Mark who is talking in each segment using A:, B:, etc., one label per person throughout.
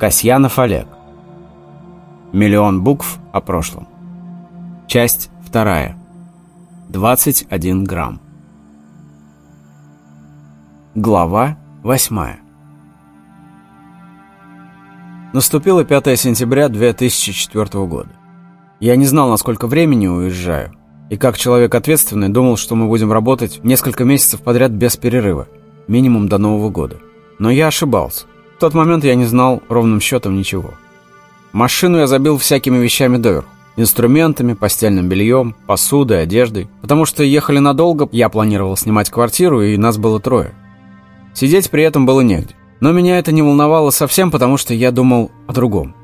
A: Касьянов Олег. Миллион букв о прошлом. Часть вторая. 21 грамм. Глава восьмая. Наступило 5 сентября 2004 года. Я не знал, насколько времени уезжаю, и как человек ответственный думал, что мы будем работать несколько месяцев подряд без перерыва, минимум до Нового года. Но я ошибался. В тот момент я не знал ровным счетом ничего. Машину я забил всякими вещами доверху. Инструментами, постельным бельем, посудой, одеждой. Потому что ехали надолго, я планировал снимать квартиру, и нас было трое. Сидеть при этом было негде. Но меня это не волновало совсем, потому что я думал о другом.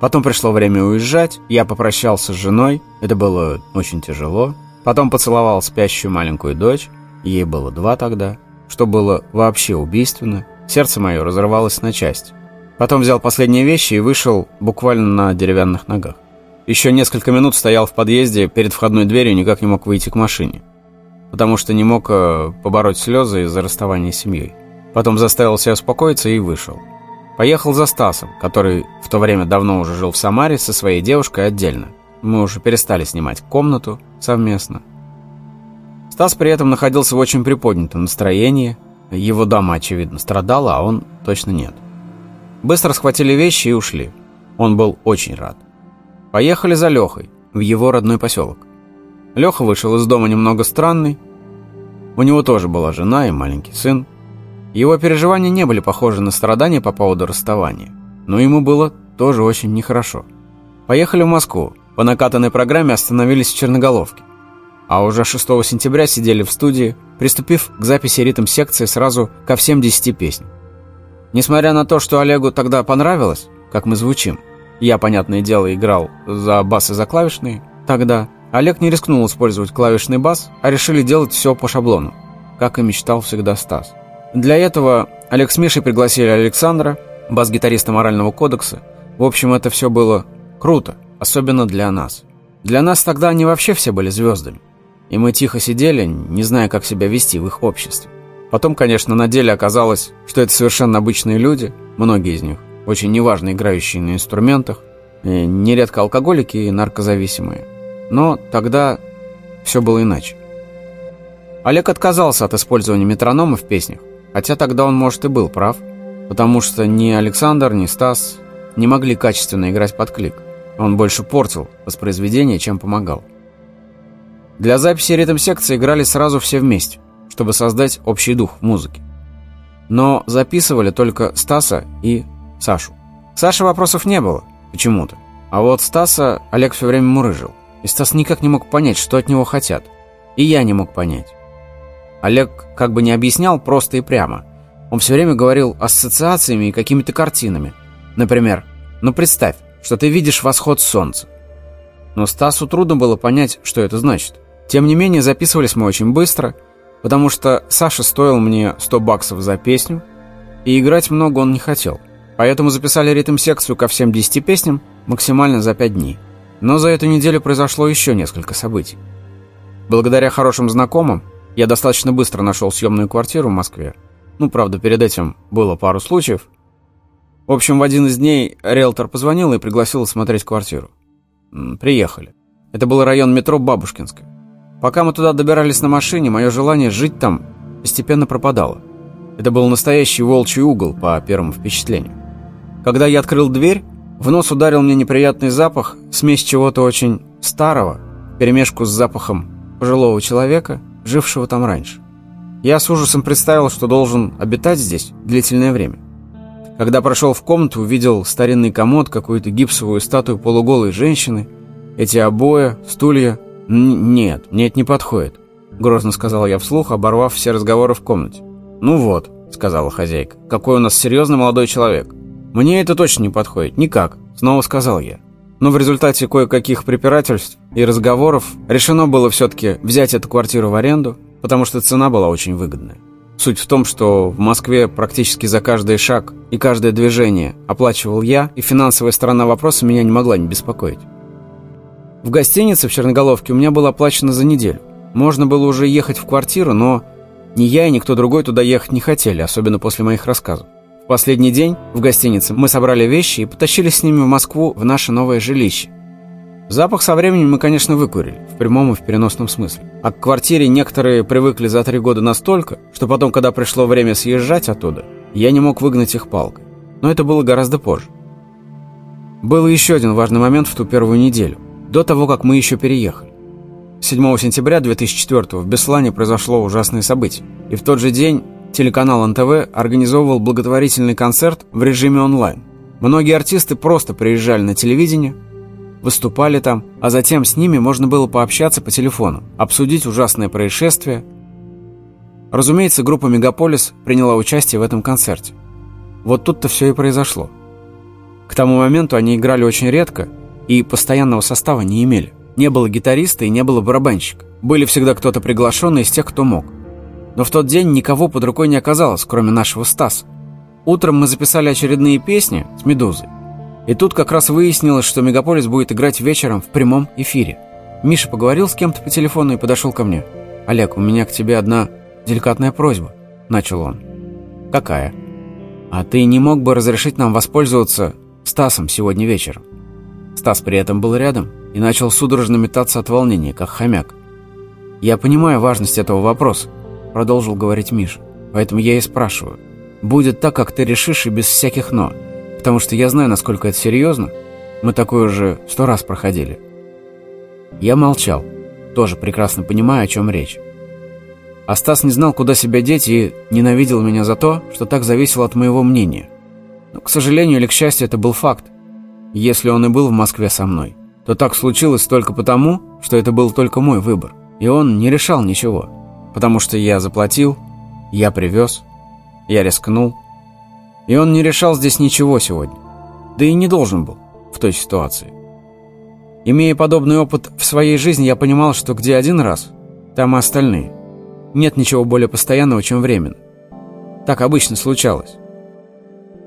A: Потом пришло время уезжать, я попрощался с женой, это было очень тяжело. Потом поцеловал спящую маленькую дочь, ей было два тогда, что было вообще убийственно. Сердце мое разорвалось на части. Потом взял последние вещи и вышел буквально на деревянных ногах. Еще несколько минут стоял в подъезде перед входной дверью никак не мог выйти к машине. Потому что не мог э, побороть слезы из-за расставания с семьей. Потом заставил себя успокоиться и вышел. Поехал за Стасом, который в то время давно уже жил в Самаре со своей девушкой отдельно. Мы уже перестали снимать комнату совместно. Стас при этом находился в очень приподнятом настроении, его дама, очевидно, страдала, а он точно нет. Быстро схватили вещи и ушли. Он был очень рад. Поехали за Лехой, в его родной поселок. Леха вышел из дома немного странный. У него тоже была жена и маленький сын. Его переживания не были похожи на страдания по поводу расставания. Но ему было тоже очень нехорошо. Поехали в Москву. По накатанной программе остановились в Черноголовке а уже 6 сентября сидели в студии, приступив к записи ритм-секции сразу ко всем 10 песням. Несмотря на то, что Олегу тогда понравилось, как мы звучим, я, понятное дело, играл за бас и за клавишные, тогда Олег не рискнул использовать клавишный бас, а решили делать все по шаблону, как и мечтал всегда Стас. Для этого Олег с Мишей пригласили Александра, бас-гитариста «Морального кодекса». В общем, это все было круто, особенно для нас. Для нас тогда они вообще все были звездами. И мы тихо сидели, не зная, как себя вести в их обществе. Потом, конечно, на деле оказалось, что это совершенно обычные люди, многие из них, очень неважно играющие на инструментах, и нередко алкоголики и наркозависимые. Но тогда все было иначе. Олег отказался от использования метронома в песнях, хотя тогда он, может, и был прав, потому что ни Александр, ни Стас не могли качественно играть под клик. Он больше портил воспроизведение, чем помогал. Для записи ритм-секции играли сразу все вместе, чтобы создать общий дух в музыке. Но записывали только Стаса и Сашу. Саши вопросов не было, почему-то. А вот Стаса Олег все время мурыжил. И Стас никак не мог понять, что от него хотят. И я не мог понять. Олег как бы не объяснял просто и прямо. Он все время говорил ассоциациями и какими-то картинами. Например, ну представь, что ты видишь восход солнца. Но Стасу трудно было понять, что это значит. Тем не менее, записывались мы очень быстро, потому что Саша стоил мне 100 баксов за песню, и играть много он не хотел. Поэтому записали ритм-секцию ко всем 10 песням максимально за 5 дней. Но за эту неделю произошло еще несколько событий. Благодаря хорошим знакомым, я достаточно быстро нашел съемную квартиру в Москве. Ну, правда, перед этим было пару случаев. В общем, в один из дней риэлтор позвонил и пригласил осмотреть квартиру. Приехали. Это был район метро Бабушкинская. Пока мы туда добирались на машине, мое желание жить там постепенно пропадало. Это был настоящий волчий угол по первому впечатлению. Когда я открыл дверь, в нос ударил мне неприятный запах, смесь чего-то очень старого, перемешку с запахом пожилого человека, жившего там раньше. Я с ужасом представил, что должен обитать здесь длительное время. Когда прошел в комнату, увидел старинный комод, какую-то гипсовую статую полуголой женщины, эти обои, стулья, «Нет, мне это не подходит», — грозно сказал я вслух, оборвав все разговоры в комнате. «Ну вот», — сказала хозяйка, — «какой у нас серьезный молодой человек». «Мне это точно не подходит, никак», — снова сказал я. Но в результате кое-каких препирательств и разговоров решено было все-таки взять эту квартиру в аренду, потому что цена была очень выгодная. Суть в том, что в Москве практически за каждый шаг и каждое движение оплачивал я, и финансовая сторона вопроса меня не могла не беспокоить. В гостинице в Черноголовке у меня было оплачено за неделю. Можно было уже ехать в квартиру, но ни я и никто другой туда ехать не хотели, особенно после моих рассказов. В последний день в гостинице мы собрали вещи и потащили с ними в Москву в наше новое жилище. Запах со временем мы, конечно, выкурили, в прямом и в переносном смысле. А к квартире некоторые привыкли за три года настолько, что потом, когда пришло время съезжать оттуда, я не мог выгнать их палкой. Но это было гораздо позже. Был еще один важный момент в ту первую неделю, до того, как мы еще переехали. 7 сентября 2004 в Беслане произошло ужасное событие. И в тот же день телеканал НТВ организовывал благотворительный концерт в режиме онлайн. Многие артисты просто приезжали на телевидение, выступали там, а затем с ними можно было пообщаться по телефону, обсудить ужасное происшествие. Разумеется, группа «Мегаполис» приняла участие в этом концерте. Вот тут-то все и произошло. К тому моменту они играли очень редко и постоянного состава не имели. Не было гитариста и не было барабанщика. Были всегда кто-то приглашенный из тех, кто мог. Но в тот день никого под рукой не оказалось, кроме нашего Стаса. Утром мы записали очередные песни с «Медузой», и тут как раз выяснилось, что Мегаполис будет играть вечером в прямом эфире. Миша поговорил с кем-то по телефону и подошел ко мне. «Олег, у меня к тебе одна деликатная просьба», — начал он. «Какая?» «А ты не мог бы разрешить нам воспользоваться Стасом сегодня вечером?» Стас при этом был рядом и начал судорожно метаться от волнения, как хомяк. «Я понимаю важность этого вопроса», — продолжил говорить Миша. «Поэтому я и спрашиваю. Будет так, как ты решишь, и без всяких «но» потому что я знаю, насколько это серьезно. Мы такое уже сто раз проходили. Я молчал, тоже прекрасно понимая, о чем речь. А Стас не знал, куда себя деть, и ненавидел меня за то, что так зависело от моего мнения. Но, к сожалению или к счастью, это был факт. Если он и был в Москве со мной, то так случилось только потому, что это был только мой выбор. И он не решал ничего. Потому что я заплатил, я привез, я рискнул, и он не решал здесь ничего сегодня. Да и не должен был в той ситуации. Имея подобный опыт в своей жизни, я понимал, что где один раз, там и остальные. Нет ничего более постоянного, чем временно. Так обычно случалось.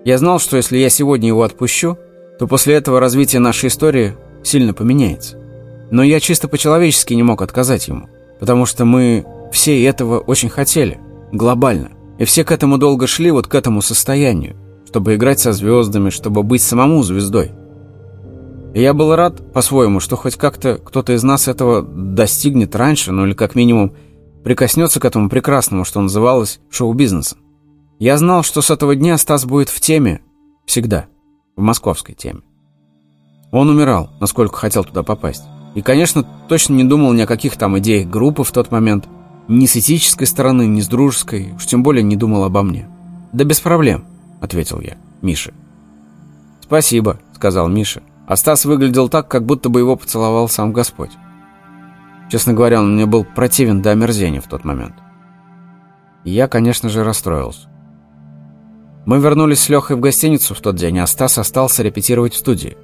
A: Я знал, что если я сегодня его отпущу, то после этого развитие нашей истории сильно поменяется. Но я чисто по-человечески не мог отказать ему, потому что мы все этого очень хотели, глобально. И все к этому долго шли, вот к этому состоянию, чтобы играть со звездами, чтобы быть самому звездой. И я был рад, по-своему, что хоть как-то кто-то из нас этого достигнет раньше, ну или как минимум прикоснется к этому прекрасному, что называлось шоу-бизнесом. Я знал, что с этого дня Стас будет в теме всегда, в московской теме. Он умирал, насколько хотел туда попасть. И, конечно, точно не думал ни о каких там идеях группы в тот момент – ни с этической стороны, ни с дружеской, уж тем более не думал обо мне. «Да без проблем», — ответил я Мише. «Спасибо», — сказал Миша. А Стас выглядел так, как будто бы его поцеловал сам Господь. Честно говоря, он мне был противен до омерзения в тот момент. И я, конечно же, расстроился. Мы вернулись с Лехой в гостиницу в тот день, а Стас остался репетировать в студии.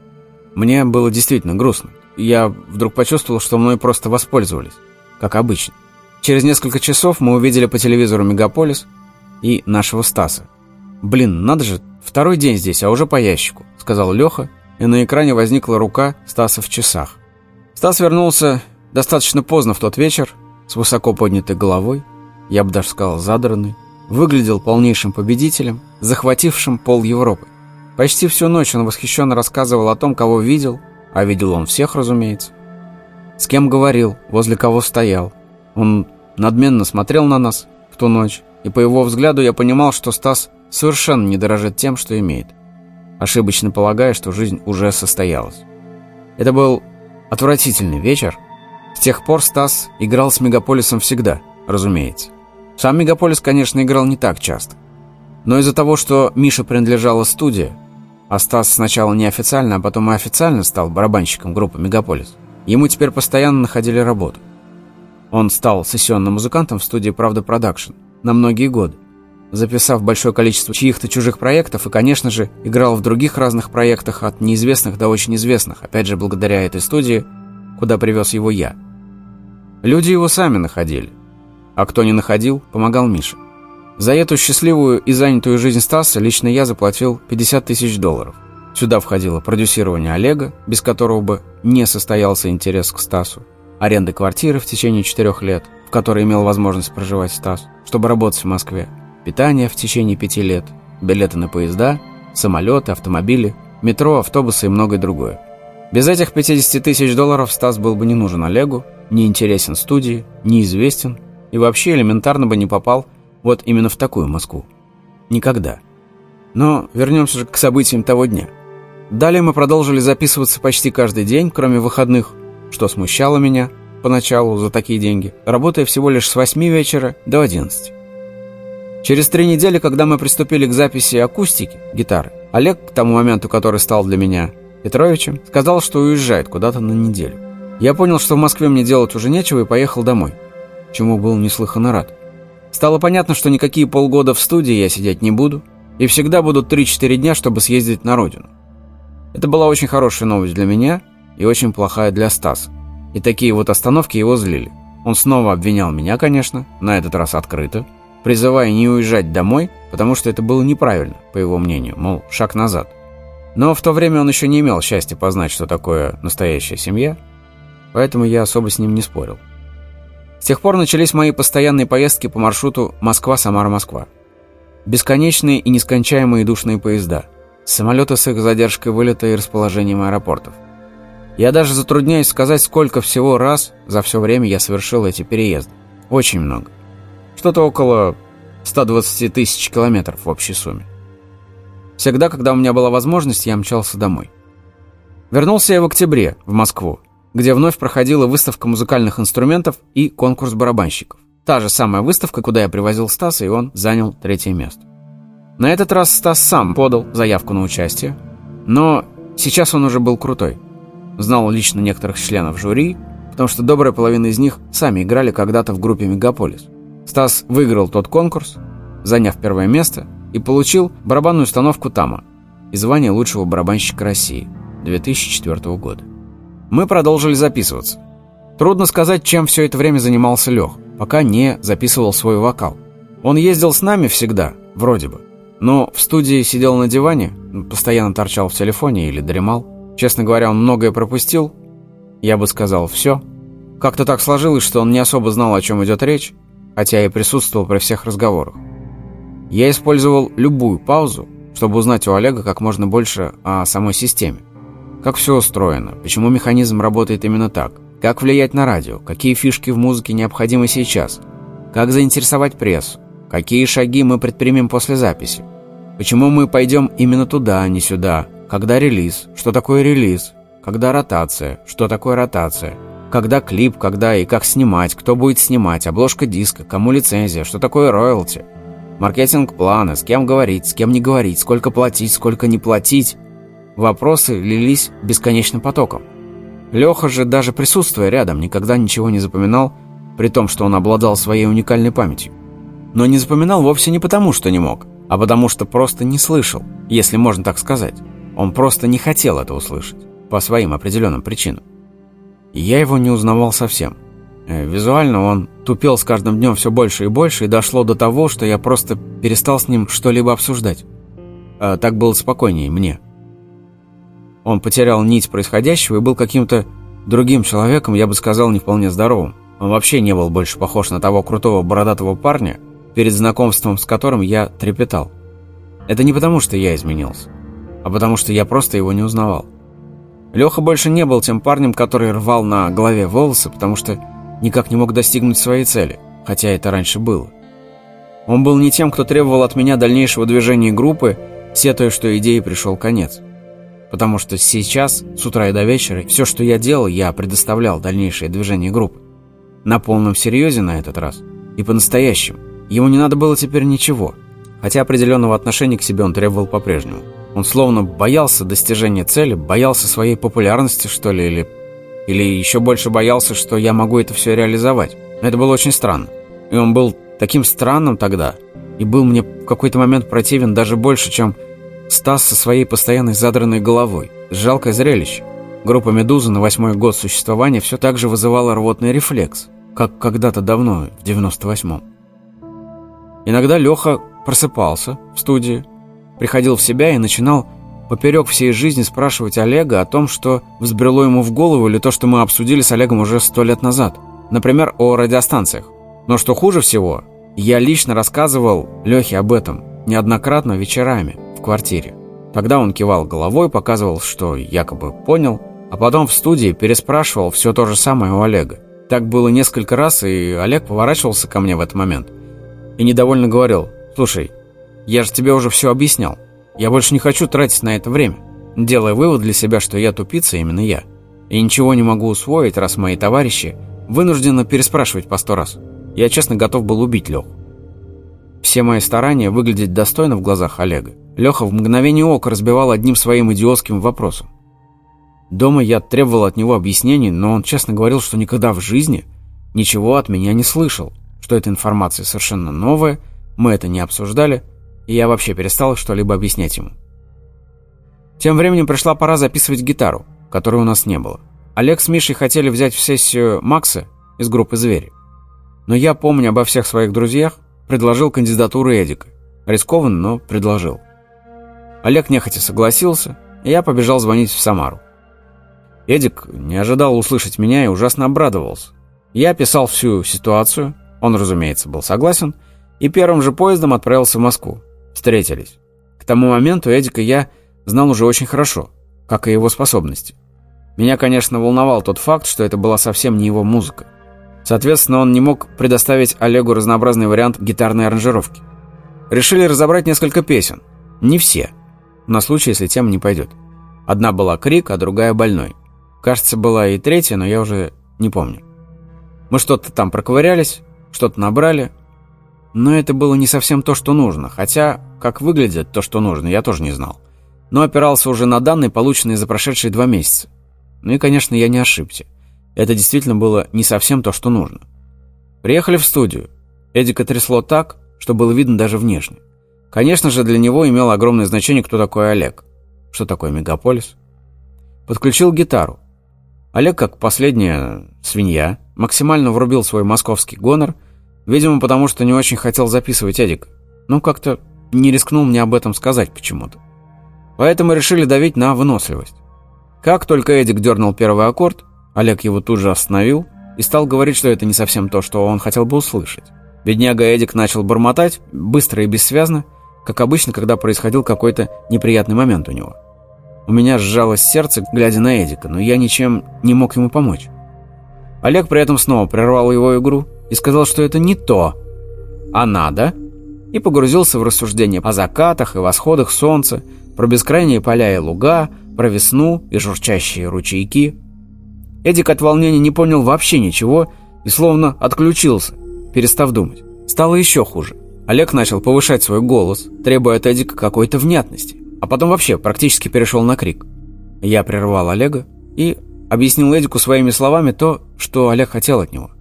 A: Мне было действительно грустно. Я вдруг почувствовал, что мной просто воспользовались, как обычно. Через несколько часов мы увидели по телевизору «Мегаполис» и нашего Стаса. «Блин, надо же, второй день здесь, а уже по ящику», — сказал Леха, и на экране возникла рука Стаса в часах. Стас вернулся достаточно поздно в тот вечер, с высоко поднятой головой, я бы даже сказал задранный, выглядел полнейшим победителем, захватившим пол Европы. Почти всю ночь он восхищенно рассказывал о том, кого видел, а видел он всех, разумеется, с кем говорил, возле кого стоял. Он надменно смотрел на нас в ту ночь, и по его взгляду я понимал, что Стас совершенно не дорожит тем, что имеет, ошибочно полагая, что жизнь уже состоялась. Это был отвратительный вечер. С тех пор Стас играл с Мегаполисом всегда, разумеется. Сам Мегаполис, конечно, играл не так часто. Но из-за того, что Миша принадлежала студии, а Стас сначала неофициально, а потом и официально стал барабанщиком группы «Мегаполис», ему теперь постоянно находили работу. Он стал сессионным музыкантом в студии «Правда Продакшн» на многие годы, записав большое количество чьих-то чужих проектов и, конечно же, играл в других разных проектах от неизвестных до очень известных, опять же, благодаря этой студии, куда привез его я. Люди его сами находили, а кто не находил, помогал Мише. За эту счастливую и занятую жизнь Стаса лично я заплатил 50 тысяч долларов. Сюда входило продюсирование Олега, без которого бы не состоялся интерес к Стасу, аренды квартиры в течение четырех лет, в которой имел возможность проживать Стас, чтобы работать в Москве, питание в течение пяти лет, билеты на поезда, самолеты, автомобили, метро, автобусы и многое другое. Без этих 50 тысяч долларов Стас был бы не нужен Олегу, не интересен студии, неизвестен и вообще элементарно бы не попал вот именно в такую Москву. Никогда. Но вернемся же к событиям того дня. Далее мы продолжили записываться почти каждый день, кроме выходных, что смущало меня поначалу за такие деньги, работая всего лишь с 8 вечера до 11. Через три недели, когда мы приступили к записи акустики, гитары, Олег, к тому моменту, который стал для меня Петровичем, сказал, что уезжает куда-то на неделю. Я понял, что в Москве мне делать уже нечего и поехал домой, чему был неслыханно рад. Стало понятно, что никакие полгода в студии я сидеть не буду, и всегда будут 3-4 дня, чтобы съездить на родину. Это была очень хорошая новость для меня и очень плохая для Стаса. И такие вот остановки его злили. Он снова обвинял меня, конечно, на этот раз открыто, призывая не уезжать домой, потому что это было неправильно, по его мнению, мол, шаг назад. Но в то время он еще не имел счастья познать, что такое настоящая семья, поэтому я особо с ним не спорил. С тех пор начались мои постоянные поездки по маршруту Москва-Самара-Москва. Бесконечные и нескончаемые душные поезда. Самолеты с их задержкой вылета и расположением аэропортов. Я даже затрудняюсь сказать, сколько всего раз за все время я совершил эти переезды. Очень много. Что-то около 120 тысяч километров в общей сумме. Всегда, когда у меня была возможность, я мчался домой. Вернулся я в октябре, в Москву, где вновь проходила выставка музыкальных инструментов и конкурс барабанщиков. Та же самая выставка, куда я привозил Стаса, и он занял третье место. На этот раз Стас сам подал заявку на участие, но сейчас он уже был крутой. Знал лично некоторых членов жюри, потому что добрая половина из них сами играли когда-то в группе «Мегаполис». Стас выиграл тот конкурс, заняв первое место, и получил барабанную установку «Тама» и звание лучшего барабанщика России 2004 года. Мы продолжили записываться. Трудно сказать, чем все это время занимался Лех, пока не записывал свой вокал. Он ездил с нами всегда, вроде бы. Но в студии сидел на диване, постоянно торчал в телефоне или дремал. Честно говоря, он многое пропустил. Я бы сказал, все. Как-то так сложилось, что он не особо знал, о чем идет речь, хотя и присутствовал при всех разговорах. Я использовал любую паузу, чтобы узнать у Олега как можно больше о самой системе. Как все устроено, почему механизм работает именно так, как влиять на радио, какие фишки в музыке необходимы сейчас, как заинтересовать прессу, какие шаги мы предпримем после записи, почему мы пойдем именно туда, а не сюда, когда релиз, что такое релиз, когда ротация, что такое ротация, когда клип, когда и как снимать, кто будет снимать, обложка диска, кому лицензия, что такое роялти, маркетинг плана, с кем говорить, с кем не говорить, сколько платить, сколько не платить, Вопросы лились бесконечным потоком. Леха же, даже присутствуя рядом, никогда ничего не запоминал, при том, что он обладал своей уникальной памятью. Но не запоминал вовсе не потому, что не мог, а потому что просто не слышал, если можно так сказать. Он просто не хотел это услышать, по своим определенным причинам. Я его не узнавал совсем. Э, визуально он тупел с каждым днем все больше и больше, и дошло до того, что я просто перестал с ним что-либо обсуждать. А так было спокойнее мне. Он потерял нить происходящего и был каким-то другим человеком, я бы сказал, не вполне здоровым. Он вообще не был больше похож на того крутого бородатого парня, перед знакомством с которым я трепетал. Это не потому, что я изменился, а потому что я просто его не узнавал. Леха больше не был тем парнем, который рвал на голове волосы, потому что никак не мог достигнуть своей цели, хотя это раньше было. Он был не тем, кто требовал от меня дальнейшего движения группы, сетуя, что идее пришел конец потому что сейчас, с утра и до вечера, все, что я делал, я предоставлял дальнейшее движение группы. На полном серьезе на этот раз. И по-настоящему. Ему не надо было теперь ничего. Хотя определенного отношения к себе он требовал по-прежнему. Он словно боялся достижения цели, боялся своей популярности, что ли, или... Или еще больше боялся, что я могу это все реализовать. Это было очень странно. И он был таким странным тогда, и был мне в какой-то момент противен даже больше, чем Стас со своей постоянной задранной головой. Жалкое зрелище. Группа «Медуза» на восьмой год существования все так же вызывала рвотный рефлекс, как когда-то давно, в 98-м. Иногда Леха просыпался в студии, приходил в себя и начинал поперек всей жизни спрашивать Олега о том, что взбрело ему в голову или то, что мы обсудили с Олегом уже сто лет назад. Например, о радиостанциях. Но что хуже всего, я лично рассказывал Лехе об этом – неоднократно вечерами квартире. Тогда он кивал головой, показывал, что якобы понял, а потом в студии переспрашивал все то же самое у Олега. Так было несколько раз, и Олег поворачивался ко мне в этот момент и недовольно говорил, «Слушай, я же тебе уже все объяснял. Я больше не хочу тратить на это время, делая вывод для себя, что я тупица именно я. И ничего не могу усвоить, раз мои товарищи вынуждены переспрашивать по сто раз. Я честно готов был убить Леху. Все мои старания выглядеть достойно в глазах Олега. Леха в мгновение ока разбивал одним своим идиотским вопросом. Дома я требовал от него объяснений, но он честно говорил, что никогда в жизни ничего от меня не слышал, что эта информация совершенно новая, мы это не обсуждали, и я вообще перестал что-либо объяснять ему. Тем временем пришла пора записывать гитару, которой у нас не было. Олег с Мишей хотели взять в сессию Макса из группы «Звери». Но я, помня обо всех своих друзьях, предложил кандидатуру Эдика. Рискованно, но предложил. Олег нехотя согласился, и я побежал звонить в Самару. Эдик не ожидал услышать меня и ужасно обрадовался. Я описал всю ситуацию, он, разумеется, был согласен, и первым же поездом отправился в Москву. Встретились. К тому моменту Эдика я знал уже очень хорошо, как и его способности. Меня, конечно, волновал тот факт, что это была совсем не его музыка. Соответственно, он не мог предоставить Олегу разнообразный вариант гитарной аранжировки. Решили разобрать несколько песен. Не все. На случай, если тема не пойдет. Одна была «Крик», а другая «Больной». Кажется, была и третья, но я уже не помню. Мы что-то там проковырялись, что-то набрали. Но это было не совсем то, что нужно. Хотя, как выглядит то, что нужно, я тоже не знал. Но опирался уже на данные, полученные за прошедшие два месяца. Ну и, конечно, я не ошибся. Это действительно было не совсем то, что нужно. Приехали в студию. Эдика трясло так, что было видно даже внешне. Конечно же, для него имело огромное значение, кто такой Олег. Что такое мегаполис? Подключил гитару. Олег, как последняя свинья, максимально врубил свой московский гонор, видимо, потому что не очень хотел записывать Эдик. Но как-то не рискнул мне об этом сказать почему-то. Поэтому решили давить на выносливость. Как только Эдик дернул первый аккорд, Олег его тут же остановил и стал говорить, что это не совсем то, что он хотел бы услышать. Бедняга Эдик начал бормотать, быстро и бессвязно, как обычно, когда происходил какой-то неприятный момент у него. У меня сжалось сердце, глядя на Эдика, но я ничем не мог ему помочь. Олег при этом снова прервал его игру и сказал, что это не то, а надо, и погрузился в рассуждения о закатах и восходах солнца, про бескрайние поля и луга, про весну и журчащие ручейки. Эдик от волнения не понял вообще ничего и словно отключился, перестав думать. Стало еще хуже. Олег начал повышать свой голос, требуя от Эдика какой-то внятности а потом вообще практически перешел на крик. Я прервал Олега и объяснил Эдику своими словами то, что Олег хотел от него.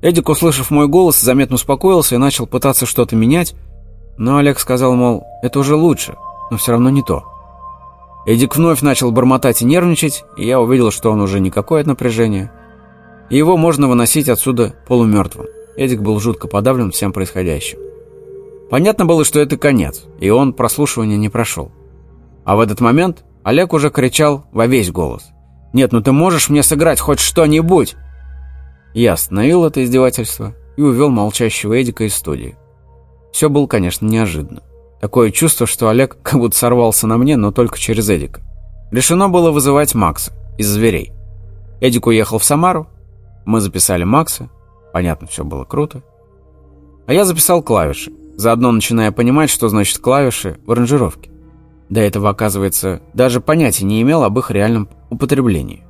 A: Эдик, услышав мой голос, заметно успокоился и начал пытаться что-то менять, но Олег сказал, мол, это уже лучше, но все равно не то. Эдик вновь начал бормотать и нервничать, и я увидел, что он уже никакое и его можно выносить отсюда полумертвым. Эдик был жутко подавлен всем происходящим. Понятно было, что это конец, и он прослушивания не прошел. А в этот момент Олег уже кричал во весь голос. «Нет, ну ты можешь мне сыграть хоть что-нибудь?» Я остановил это издевательство и увел молчащего Эдика из студии. Все было, конечно, неожиданно. Такое чувство, что Олег как будто сорвался на мне, но только через Эдика. Решено было вызывать Макса из зверей. Эдик уехал в Самару, мы записали Макса, понятно, все было круто. А я записал клавиши, заодно начиная понимать, что значит клавиши в аранжировке. До этого, оказывается, даже понятия не имел об их реальном употреблении.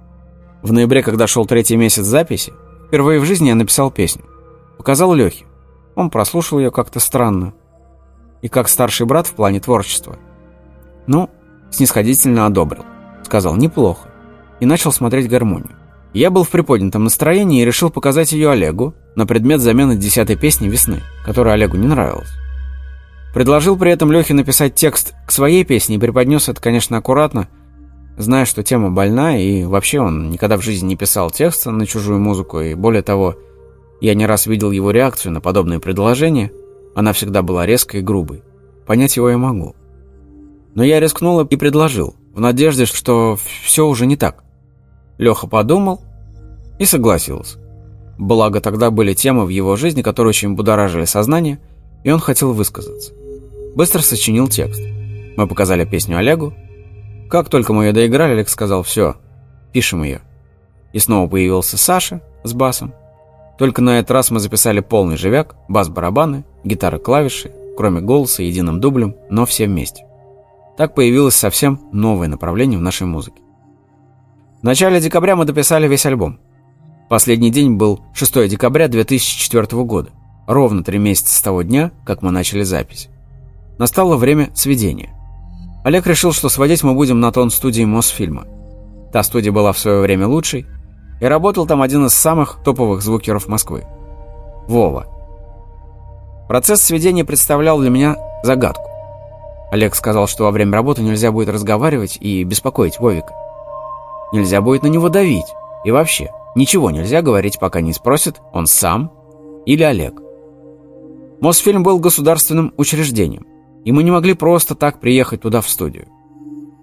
A: В ноябре, когда шел третий месяц записи, впервые в жизни я написал песню. Показал Лехе. Он прослушал ее как-то странно. И как старший брат в плане творчества. Ну, снисходительно одобрил. Сказал «неплохо». И начал смотреть гармонию. Я был в приподнятом настроении и решил показать ее Олегу на предмет замены десятой песни «Весны», которая Олегу не нравилась. Предложил при этом Лехе написать текст к своей песне и преподнес это, конечно, аккуратно, зная, что тема больна, и вообще он никогда в жизни не писал текста на чужую музыку, и более того, я не раз видел его реакцию на подобные предложения, она всегда была резкой и грубой. Понять его я могу. Но я рискнул и предложил, в надежде, что все уже не так. Леха подумал и согласился. Благо, тогда были темы в его жизни, которые очень будоражили сознание, и он хотел высказаться. быстро сочинил текст. Мы показали песню Олегу. Как только мы ее доиграли, Олег сказал «Все, пишем ее». И снова появился Саша с басом. Только на этот раз мы записали полный живяк, бас-барабаны, гитары-клавиши, кроме голоса, единым дублем, но все вместе. Так появилось совсем новое направление в нашей музыке. В начале декабря мы дописали весь альбом. Последний день был 6 декабря 2004 года, ровно три месяца с того дня, как мы начали запись. Настало время сведения. Олег решил, что сводить мы будем на тон студии Мосфильма. Та студия была в свое время лучшей, и работал там один из самых топовых звукеров Москвы – Вова. Процесс сведения представлял для меня загадку. Олег сказал, что во время работы нельзя будет разговаривать и беспокоить Вовика. Нельзя будет на него давить. И вообще, ничего нельзя говорить, пока не спросит он сам или Олег. Мосфильм был государственным учреждением, и мы не могли просто так приехать туда в студию.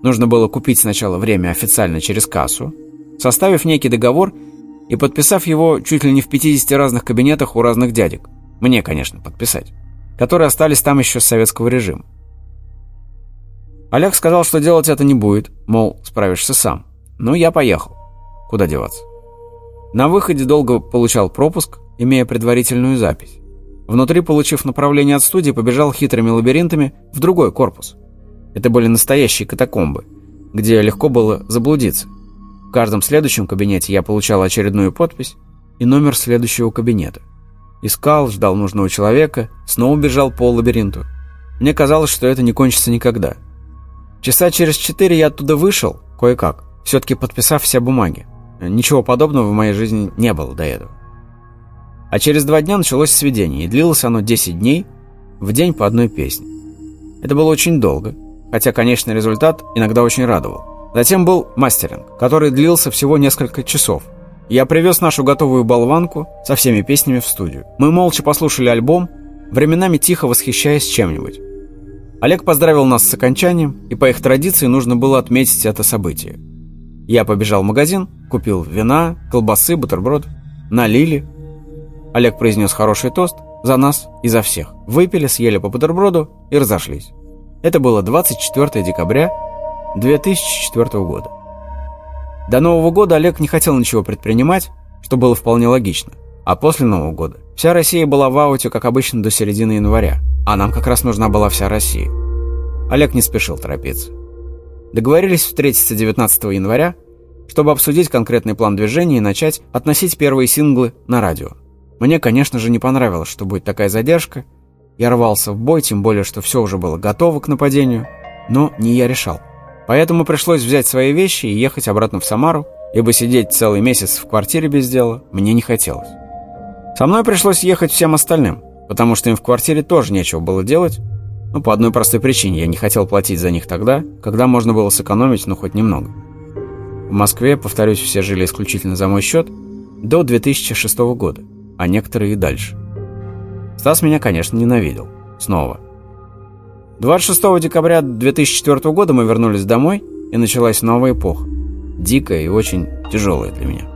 A: Нужно было купить сначала время официально через кассу, составив некий договор и подписав его чуть ли не в 50 разных кабинетах у разных дядек. Мне, конечно, подписать. Которые остались там еще с советского режима. Олег сказал, что делать это не будет, мол, справишься сам. Ну, я поехал. Куда деваться? На выходе долго получал пропуск, имея предварительную запись. Внутри, получив направление от студии, побежал хитрыми лабиринтами в другой корпус. Это были настоящие катакомбы, где легко было заблудиться. В каждом следующем кабинете я получал очередную подпись и номер следующего кабинета. Искал, ждал нужного человека, снова бежал по лабиринту. Мне казалось, что это не кончится никогда. Часа через четыре я оттуда вышел, кое-как, все-таки подписав все бумаги. Ничего подобного в моей жизни не было до этого. А через два дня началось сведение, и длилось оно 10 дней, в день по одной песне. Это было очень долго, хотя, конечно, результат иногда очень радовал. Затем был мастеринг, который длился всего несколько часов. Я привез нашу готовую болванку со всеми песнями в студию. Мы молча послушали альбом, временами тихо восхищаясь чем-нибудь. Олег поздравил нас с окончанием, и по их традиции нужно было отметить это событие. Я побежал в магазин, купил вина, колбасы, бутерброд, налили. Олег произнес хороший тост за нас и за всех. Выпили, съели по бутерброду и разошлись. Это было 24 декабря 2004 года. До Нового года Олег не хотел ничего предпринимать, что было вполне логично. А после Нового года вся Россия была в ауте, как обычно, до середины января. А нам как раз нужна была вся Россия. Олег не спешил торопиться. Договорились встретиться 19 января, чтобы обсудить конкретный план движения и начать относить первые синглы на радио. Мне, конечно же, не понравилось, что будет такая задержка. Я рвался в бой, тем более, что все уже было готово к нападению. Но не я решал. Поэтому пришлось взять свои вещи и ехать обратно в Самару, ибо сидеть целый месяц в квартире без дела мне не хотелось. Со мной пришлось ехать всем остальным – потому что им в квартире тоже нечего было делать. Ну, по одной простой причине, я не хотел платить за них тогда, когда можно было сэкономить, ну, хоть немного. В Москве, повторюсь, все жили исключительно за мой счет до 2006 года, а некоторые и дальше. Стас меня, конечно, ненавидел. Снова. 26 декабря 2004 года мы вернулись домой, и началась новая эпоха. Дикая и очень тяжелая для меня.